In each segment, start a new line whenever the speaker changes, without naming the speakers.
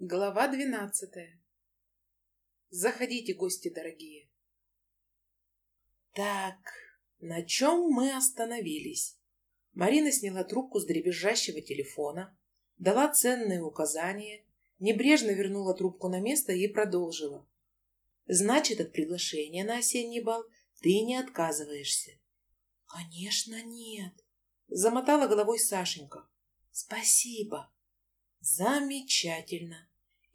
Глава двенадцатая. Заходите, гости дорогие. Так, на чем мы остановились? Марина сняла трубку с дребезжащего телефона, дала ценные указания, небрежно вернула трубку на место и продолжила. Значит, от приглашения на осенний бал ты не отказываешься. Конечно, нет. Замотала головой Сашенька. Спасибо. Замечательно.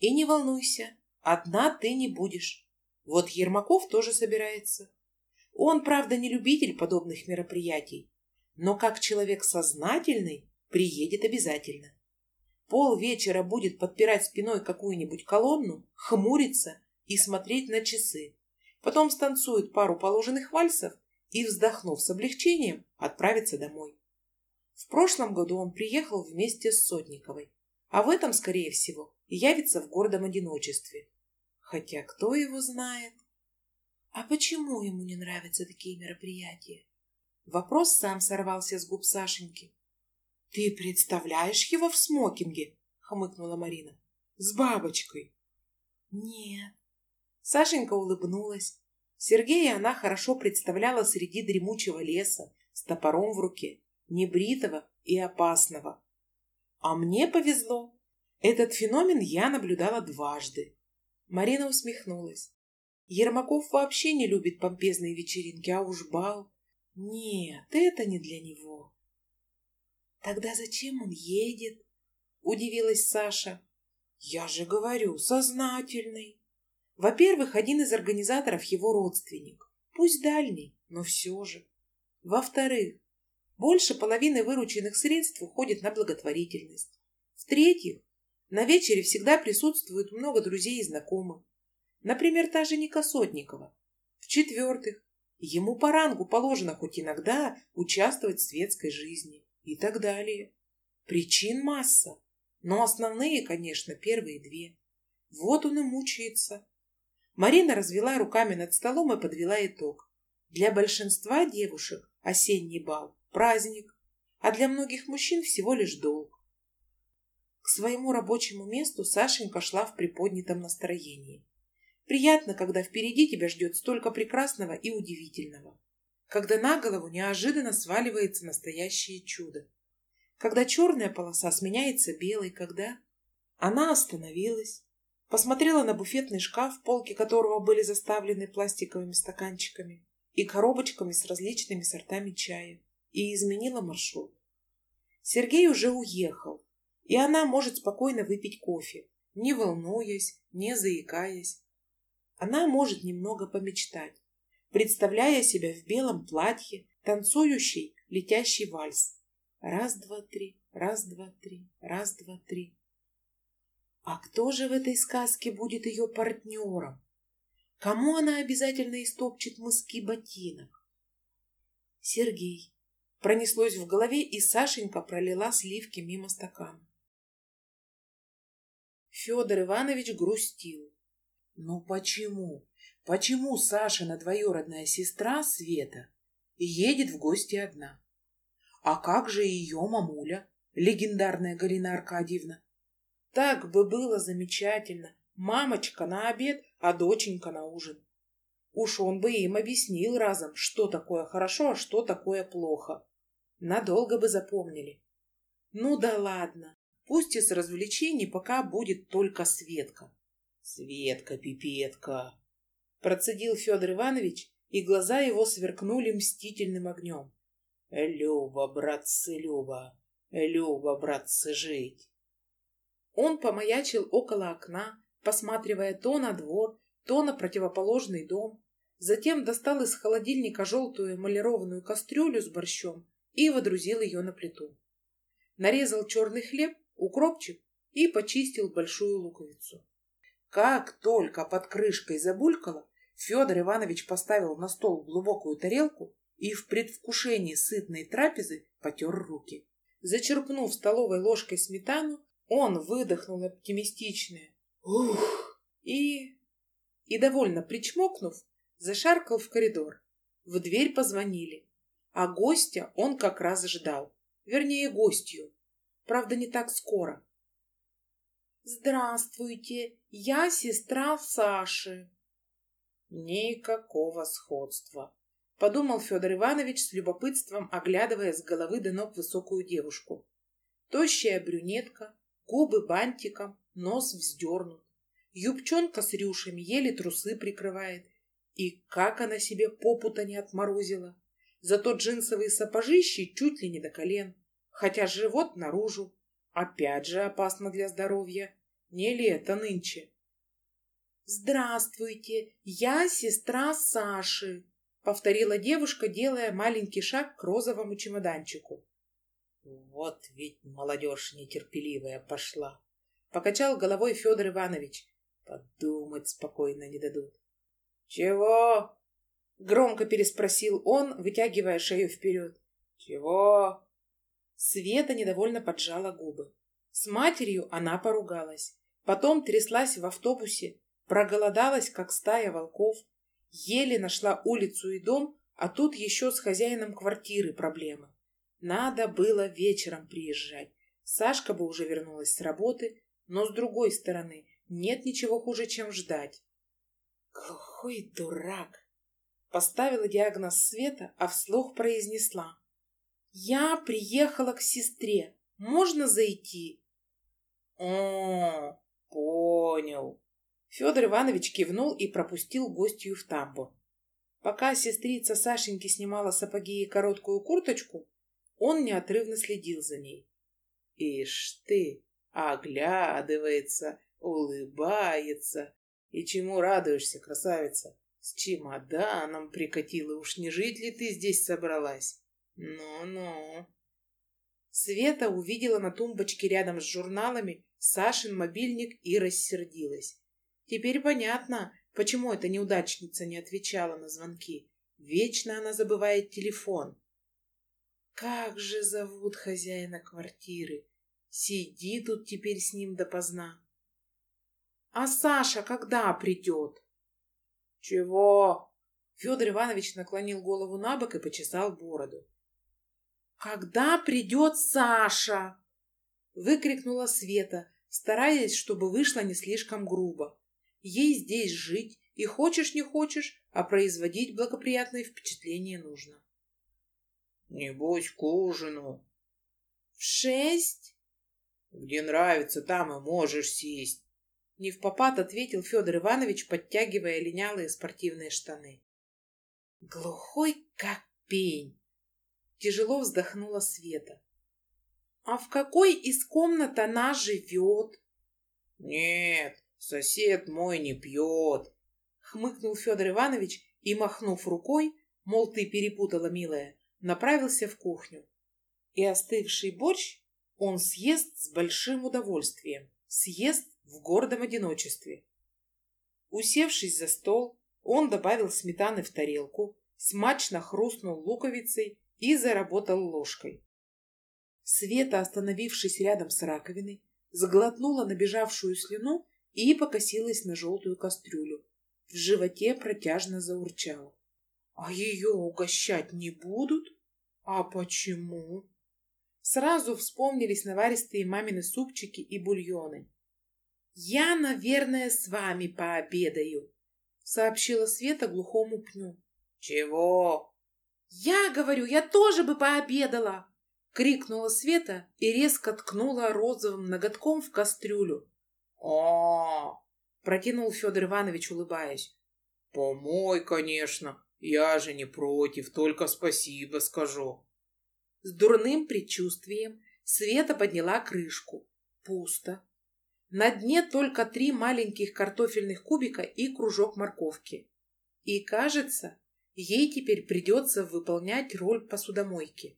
И не волнуйся, одна ты не будешь. Вот Ермаков тоже собирается. Он, правда, не любитель подобных мероприятий, но как человек сознательный приедет обязательно. Пол вечера будет подпирать спиной какую-нибудь колонну, хмуриться и смотреть на часы. Потом станцует пару положенных вальсов и, вздохнув с облегчением, отправится домой. В прошлом году он приехал вместе с Сотниковой, а в этом, скорее всего, явится в гордом одиночестве. Хотя кто его знает? А почему ему не нравятся такие мероприятия? Вопрос сам сорвался с губ Сашеньки. «Ты представляешь его в смокинге?» — хмыкнула Марина. «С бабочкой». «Нет». Сашенька улыбнулась. Сергея она хорошо представляла среди дремучего леса, с топором в руке, небритого и опасного, а мне повезло. Этот феномен я наблюдала дважды. Марина усмехнулась. Ермаков вообще не любит помпезные вечеринки, а уж бал. Нет, это не для него. Тогда зачем он едет? Удивилась Саша. Я же говорю, сознательный. Во-первых, один из организаторов его родственник. Пусть дальний, но все же. Во-вторых, больше половины вырученных средств уходит на благотворительность. В-третьих, на вечере всегда присутствует много друзей и знакомых. Например, та же Ника Сотникова. В-четвертых, ему по рангу положено хоть иногда участвовать в светской жизни и так далее. Причин масса, но основные, конечно, первые две. Вот он и мучается. Марина развела руками над столом и подвела итог. Для большинства девушек осенний бал праздник, а для многих мужчин всего лишь долг. К своему рабочему месту Сашенька шла в приподнятом настроении. Приятно, когда впереди тебя ждет столько прекрасного и удивительного. Когда на голову неожиданно сваливается настоящее чудо. Когда черная полоса сменяется белой, когда... Она остановилась, посмотрела на буфетный шкаф, полки которого были заставлены пластиковыми стаканчиками и коробочками с различными сортами чая и изменила маршрут. Сергей уже уехал, и она может спокойно выпить кофе, не волнуясь, не заикаясь. Она может немного помечтать, представляя себя в белом платье, танцующий летящий вальс. Раз, два, три, раз, два, три, раз, два, три. А кто же в этой сказке будет ее партнером? Кому она обязательно истопчет мыски ботинок? Сергей. Пронеслось в голове, и Сашенька пролила сливки мимо стакана. Федор Иванович грустил. Ну почему? Почему Сашина двоюродная сестра Света едет в гости одна? А как же ее мамуля, легендарная Галина Аркадьевна? Так бы было замечательно. Мамочка на обед, а доченька на ужин. Уж он бы им объяснил разом, что такое хорошо, а что такое плохо. Надолго бы запомнили. Ну да ладно, пусть из развлечений пока будет только Светка. Светка-пипетка, процедил Федор Иванович, и глаза его сверкнули мстительным огнем. Люба, братцы, Люба, Люба, братцы, жить. Он помаячил около окна, посматривая то на двор, то на противоположный дом. Затем достал из холодильника желтую эмалированную кастрюлю с борщом и водрузил ее на плиту. Нарезал черный хлеб, укропчик и почистил большую луковицу. Как только под крышкой забулькало, Федор Иванович поставил на стол глубокую тарелку и в предвкушении сытной трапезы потер руки. Зачерпнув столовой ложкой сметану, он выдохнул оптимистичное «Ух!» и, и довольно причмокнув, зашаркал в коридор. В дверь позвонили. А гостя он как раз ждал. Вернее, гостью. Правда, не так скоро. Здравствуйте, я сестра Саши. Никакого сходства, подумал Федор Иванович с любопытством, оглядывая с головы до ног высокую девушку. Тощая брюнетка, губы бантиком, нос вздернут. Юбчонка с рюшами еле трусы прикрывает. И как она себе попу-то не отморозила. Зато джинсовые сапожищи чуть ли не до колен, хотя живот наружу. Опять же опасно для здоровья. Не лето нынче. «Здравствуйте, я сестра Саши», — повторила девушка, делая маленький шаг к розовому чемоданчику.
«Вот ведь молодежь нетерпеливая пошла», —
покачал головой Федор Иванович.
«Подумать спокойно не дадут».
«Чего?» — громко переспросил он, вытягивая шею вперед. «Чего?» Света недовольно поджала губы. С матерью она поругалась. Потом тряслась в автобусе, проголодалась, как стая волков, еле нашла улицу и дом, а тут еще с хозяином квартиры проблемы. Надо было вечером приезжать. Сашка бы уже вернулась с работы, но с другой стороны, нет ничего хуже, чем ждать. Глухой дурак! Поставила диагноз Света, а вслух произнесла. Я приехала к сестре. Можно зайти?
О, Понял.
Федор Иванович кивнул и пропустил гостью в тамбур. Пока сестрица Сашеньки снимала сапоги и короткую курточку, он неотрывно следил за ней.
Ишь ты, оглядывается, улыбается. И чему радуешься, красавица? С чемоданом прикатила, уж не жить ли ты здесь собралась? Ну-ну.
Света увидела на тумбочке рядом с журналами Сашин мобильник и рассердилась. Теперь понятно, почему эта неудачница не отвечала на звонки. Вечно она забывает телефон. Как же зовут хозяина квартиры? Сиди тут теперь с ним допоздна. А Саша когда придет?
Чего?
Федор Иванович наклонил голову на бок и почесал бороду. Когда придет Саша? Выкрикнула Света, стараясь, чтобы вышло не слишком грубо. Ей здесь жить, и хочешь не хочешь, а производить благоприятное впечатление нужно.
Небось, к ужину.
В шесть?
Где нравится, там и можешь сесть.
Не в попад ответил Федор Иванович, подтягивая линялые спортивные штаны. Глухой, как пень. Тяжело вздохнула Света. А в какой из комнат она живет?
Нет, сосед мой не пьет.
Хмыкнул Федор Иванович и, махнув рукой, мол, ты перепутала, милая, направился в кухню. И остывший борщ он съест с большим удовольствием, съест в гордом одиночестве. Усевшись за стол, он добавил сметаны в тарелку, смачно хрустнул луковицей и заработал ложкой. Света, остановившись рядом с раковиной, сглотнула набежавшую слюну и покосилась на желтую кастрюлю. В животе протяжно заурчало. А ее угощать не будут? А почему? Сразу вспомнились наваристые мамины супчики и бульоны. «Я, наверное, с вами пообедаю», — сообщила Света глухому пню.
«Чего?»
«Я говорю, я тоже бы пообедала!» Крикнула Света и резко ткнула розовым ноготком в кастрюлю.
о
протянул Федор Иванович, улыбаясь.
«Помой, конечно. Я же не против, только спасибо скажу».
С дурным предчувствием Света подняла крышку. Пусто. На дне только три маленьких картофельных кубика и кружок морковки. И, кажется, ей теперь придется выполнять роль посудомойки.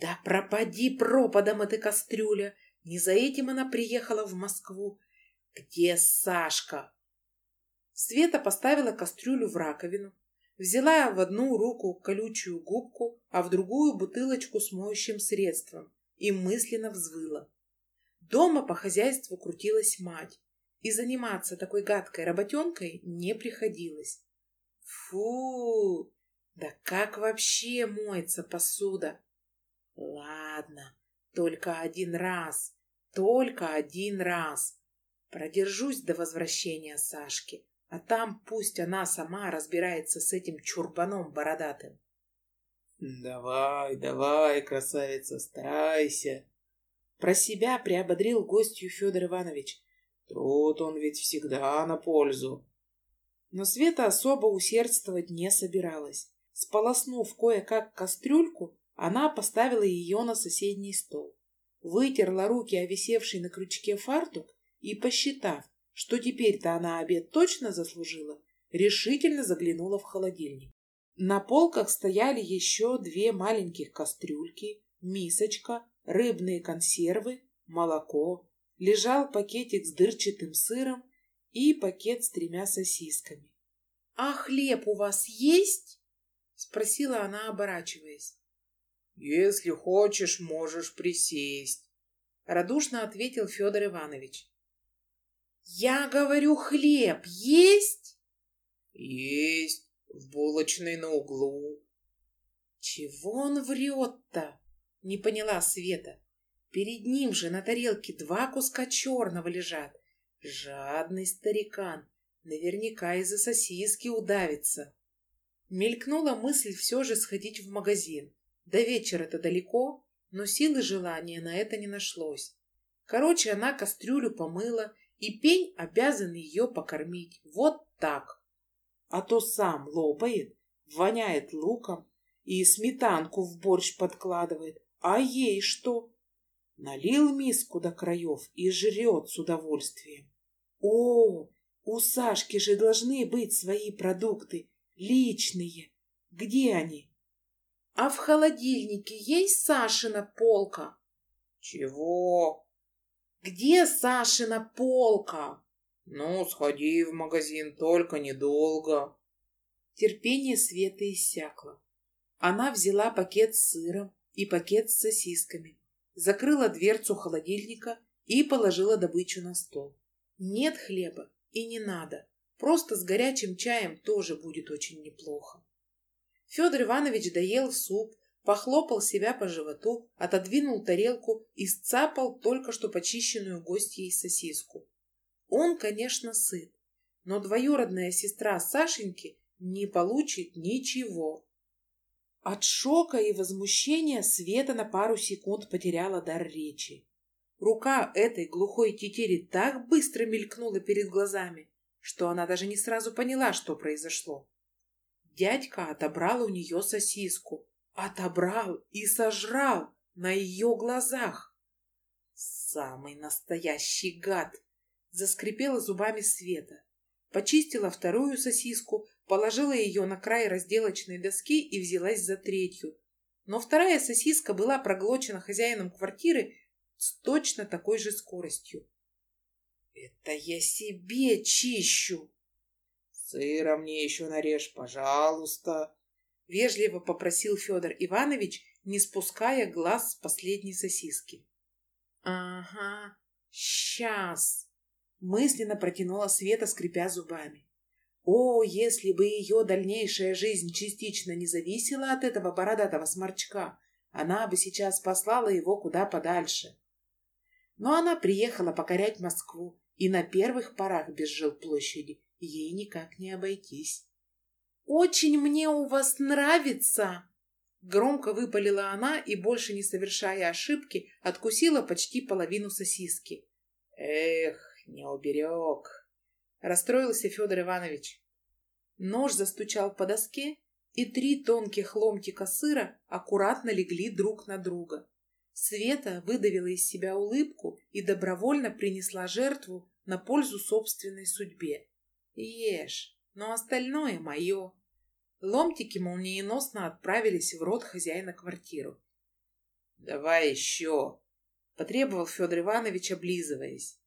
Да пропади пропадом эта кастрюля! Не за этим она приехала в Москву. Где Сашка? Света поставила кастрюлю в раковину, взяла в одну руку колючую губку, а в другую бутылочку с моющим средством и мысленно взвыла. Дома по хозяйству крутилась мать, и заниматься такой гадкой работенкой не приходилось. Фу! Да как вообще моется посуда? Ладно, только один раз. Только один раз. Продержусь до возвращения Сашки, а там пусть она сама разбирается с этим чурбаном бородатым.
Давай, давай, красавица, старайся.
Про себя приободрил гостью Федор Иванович.
Труд он ведь всегда на пользу.
Но Света особо усердствовать не собиралась. Сполоснув кое-как кастрюльку, она поставила ее на соседний стол. Вытерла руки о висевший на крючке фартук и, посчитав, что теперь-то она обед точно заслужила, решительно заглянула в холодильник. На полках стояли еще две маленьких кастрюльки, мисочка, рыбные консервы, молоко, лежал пакетик с дырчатым сыром и пакет с тремя сосисками. — А хлеб у вас есть? — спросила она, оборачиваясь.
— Если хочешь, можешь присесть, —
радушно ответил Федор Иванович. — Я говорю, хлеб есть?
— Есть, в булочной на углу.
— Чего он врет-то? — не поняла Света. Перед ним же на тарелке два куска черного лежат. Жадный старикан. Наверняка из-за сосиски удавится. Мелькнула мысль все же сходить в магазин. До вечера это далеко, но силы желания на это не нашлось. Короче, она кастрюлю помыла, и пень обязан ее покормить. Вот так. А то сам лопает, воняет луком и сметанку в борщ подкладывает. А ей что? Налил миску до краев и жрет с удовольствием. О, у Сашки же должны быть свои продукты, личные. Где они? А в холодильнике есть Сашина полка?
Чего?
Где Сашина полка?
Ну, сходи в магазин, только недолго.
Терпение Светы иссякло. Она взяла пакет с сыром и пакет с сосисками закрыла дверцу холодильника и положила добычу на стол. Нет хлеба и не надо. Просто с горячим чаем тоже будет очень неплохо. Федор Иванович доел суп, похлопал себя по животу, отодвинул тарелку и сцапал только что почищенную гостьей сосиску. Он, конечно, сыт, но двоюродная сестра Сашеньки не получит ничего. От шока и возмущения Света на пару секунд потеряла дар речи. Рука этой глухой тетери так быстро мелькнула перед глазами, что она даже не сразу поняла, что произошло. Дядька отобрал у нее сосиску. Отобрал и сожрал на ее глазах. Самый настоящий гад! Заскрипела зубами Света. Почистила вторую сосиску, положила ее на край разделочной доски и взялась за третью. Но вторая сосиска была проглочена хозяином квартиры с точно такой же скоростью. «Это я себе чищу!»
«Сыра мне еще нарежь, пожалуйста!»
Вежливо попросил Федор Иванович, не спуская глаз с последней сосиски. «Ага, сейчас!» Мысленно протянула Света, скрипя зубами. О, если бы ее дальнейшая жизнь частично не зависела от этого бородатого сморчка, она бы сейчас послала его куда подальше. Но она приехала покорять Москву, и на первых порах без жилплощади ей никак не обойтись. «Очень мне у вас нравится!» Громко выпалила она и, больше не совершая ошибки, откусила почти половину сосиски.
«Эх, не уберег!»
Расстроился Федор Иванович. Нож застучал по доске, и три тонких ломтика сыра аккуратно легли друг на друга. Света выдавила из себя улыбку и добровольно принесла жертву на пользу собственной судьбе. Ешь, но остальное мое. Ломтики молниеносно отправились в рот хозяина квартиры.
«Давай еще!»
— потребовал Федор Иванович, облизываясь.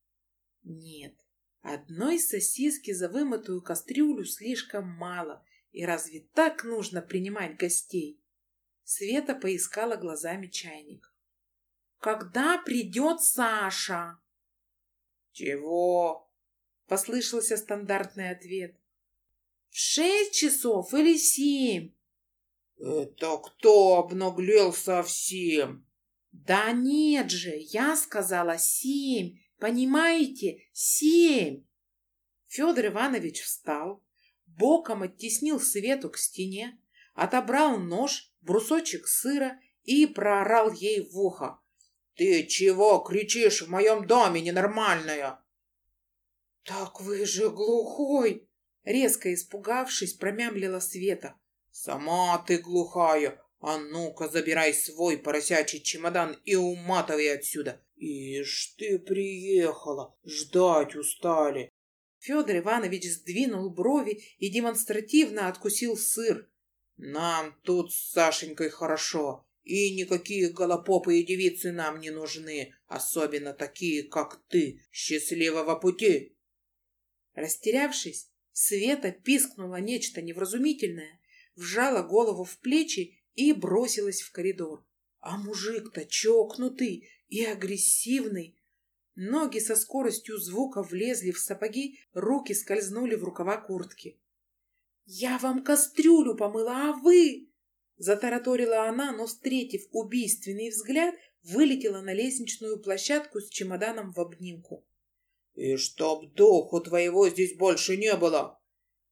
«Нет, Одной сосиски за вымытую кастрюлю слишком мало, и разве так нужно принимать гостей? Света поискала глазами чайник. «Когда придет Саша?»
«Чего?»
— послышался стандартный ответ. «В шесть часов или семь?»
«Это кто обнаглел совсем?»
Да нет же, я сказала семь, понимаете, семь. Федор Иванович встал, боком оттеснил Свету к стене, отобрал нож, брусочек сыра и проорал ей в ухо. «Ты чего кричишь в моем доме, ненормальная?» «Так вы же глухой!» Резко испугавшись, промямлила Света. «Сама ты глухая! А ну-ка, забирай свой поросячий чемодан и уматывай отсюда! Ишь ты приехала! Ждать устали!» Федор Иванович сдвинул брови и демонстративно откусил сыр. «Нам тут с Сашенькой хорошо, и никакие голопопы и девицы нам не нужны, особенно такие, как ты. Счастливого пути!» Растерявшись, Света пискнула нечто невразумительное, вжала голову в плечи и бросилась в коридор. А мужик-то чокнутый и агрессивный. Ноги со скоростью звука влезли в сапоги, руки скользнули в рукава куртки. «Я вам кастрюлю помыла, а вы...» Затараторила она, но, встретив убийственный взгляд, вылетела на лестничную площадку с чемоданом в обнимку. «И чтоб духу твоего здесь больше не было!»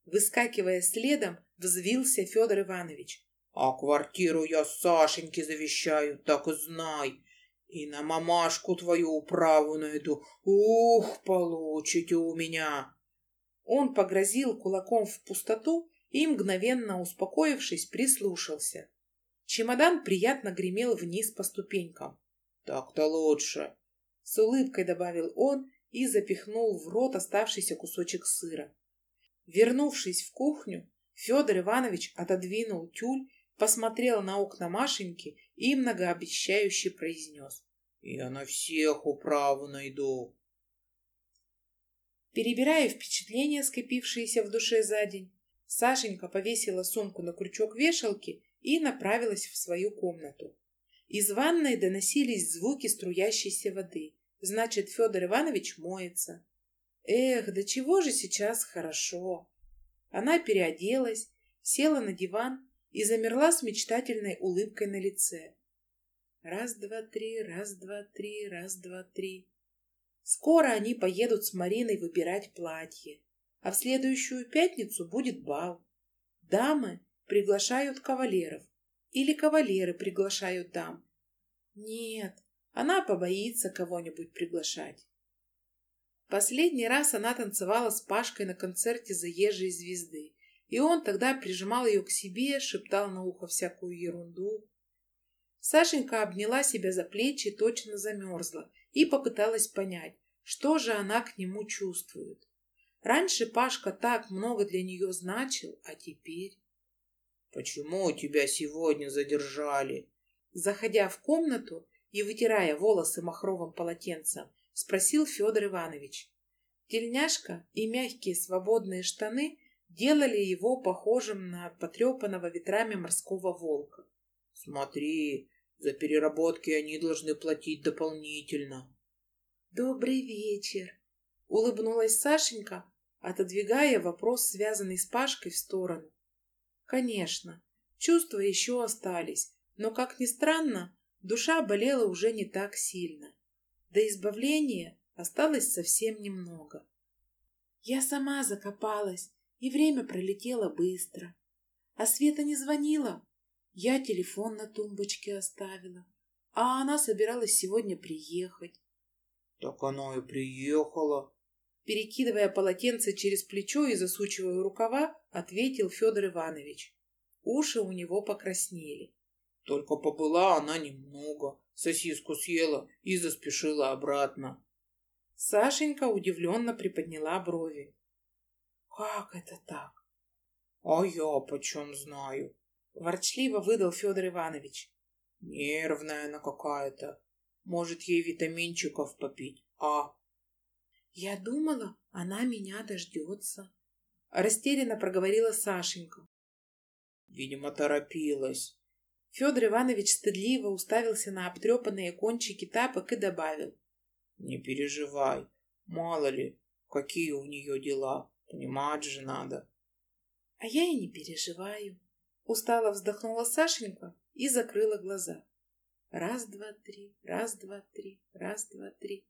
Выскакивая следом, взвился Федор Иванович. «А квартиру я Сашеньке завещаю, так и знай. И на мамашку твою управу найду. Ух, получите у меня!» Он погрозил кулаком в пустоту и, мгновенно успокоившись, прислушался. Чемодан приятно гремел вниз по ступенькам. «Так-то лучше!» С улыбкой добавил он и запихнул в рот оставшийся кусочек сыра. Вернувшись в кухню, Федор Иванович отодвинул тюль, посмотрел на окна Машеньки и многообещающе произнес. «Я на всех управу найду». Перебирая впечатления, скопившиеся в душе за день, Сашенька повесила сумку на крючок вешалки и направилась в свою комнату. Из ванной доносились звуки струящейся воды. Значит, Федор Иванович моется. Эх, да чего же сейчас хорошо. Она переоделась, села на диван и замерла с мечтательной улыбкой на лице. Раз, два, три, раз, два, три, раз, два, три. Скоро они поедут с Мариной выбирать платье, а в следующую пятницу будет бал. Дамы приглашают кавалеров или кавалеры приглашают дам. Нет, она побоится кого-нибудь приглашать. Последний раз она танцевала с Пашкой на концерте заезжей звезды, и он тогда прижимал ее к себе, шептал на ухо всякую ерунду. Сашенька обняла себя за плечи, точно замерзла, и попыталась понять, что же она к нему чувствует. Раньше Пашка так много для нее значил, а теперь... «Почему тебя сегодня задержали?» Заходя в комнату, и, вытирая волосы махровым полотенцем, спросил Федор Иванович. Тельняшка и мягкие свободные штаны делали его похожим на потрепанного ветрами морского волка. «Смотри, за переработки они должны платить дополнительно». «Добрый вечер!» — улыбнулась Сашенька, отодвигая вопрос, связанный с Пашкой, в сторону. «Конечно, чувства еще остались, но, как ни странно, Душа болела уже не так сильно. До избавления осталось совсем немного. Я сама закопалась, и время пролетело быстро. А Света не звонила. Я телефон на тумбочке оставила, а она собиралась сегодня приехать. Так она и приехала. Перекидывая полотенце через плечо и засучивая рукава, ответил Федор Иванович. Уши у него покраснели. Только побыла она немного, сосиску съела и заспешила обратно. Сашенька удивленно приподняла брови. «Как это так?» «А я почем знаю?» Ворчливо выдал Федор Иванович. «Нервная она какая-то. Может, ей витаминчиков попить, а?» «Я думала, она меня дождется», — растерянно проговорила Сашенька. «Видимо, торопилась», Федор Иванович стыдливо уставился на обтрепанные кончики тапок и добавил. «Не переживай, мало ли, какие у нее дела, понимать же надо». «А я и не переживаю», — устало вздохнула Сашенька и закрыла глаза. Раз, два, три, раз, два, три, раз, два, три.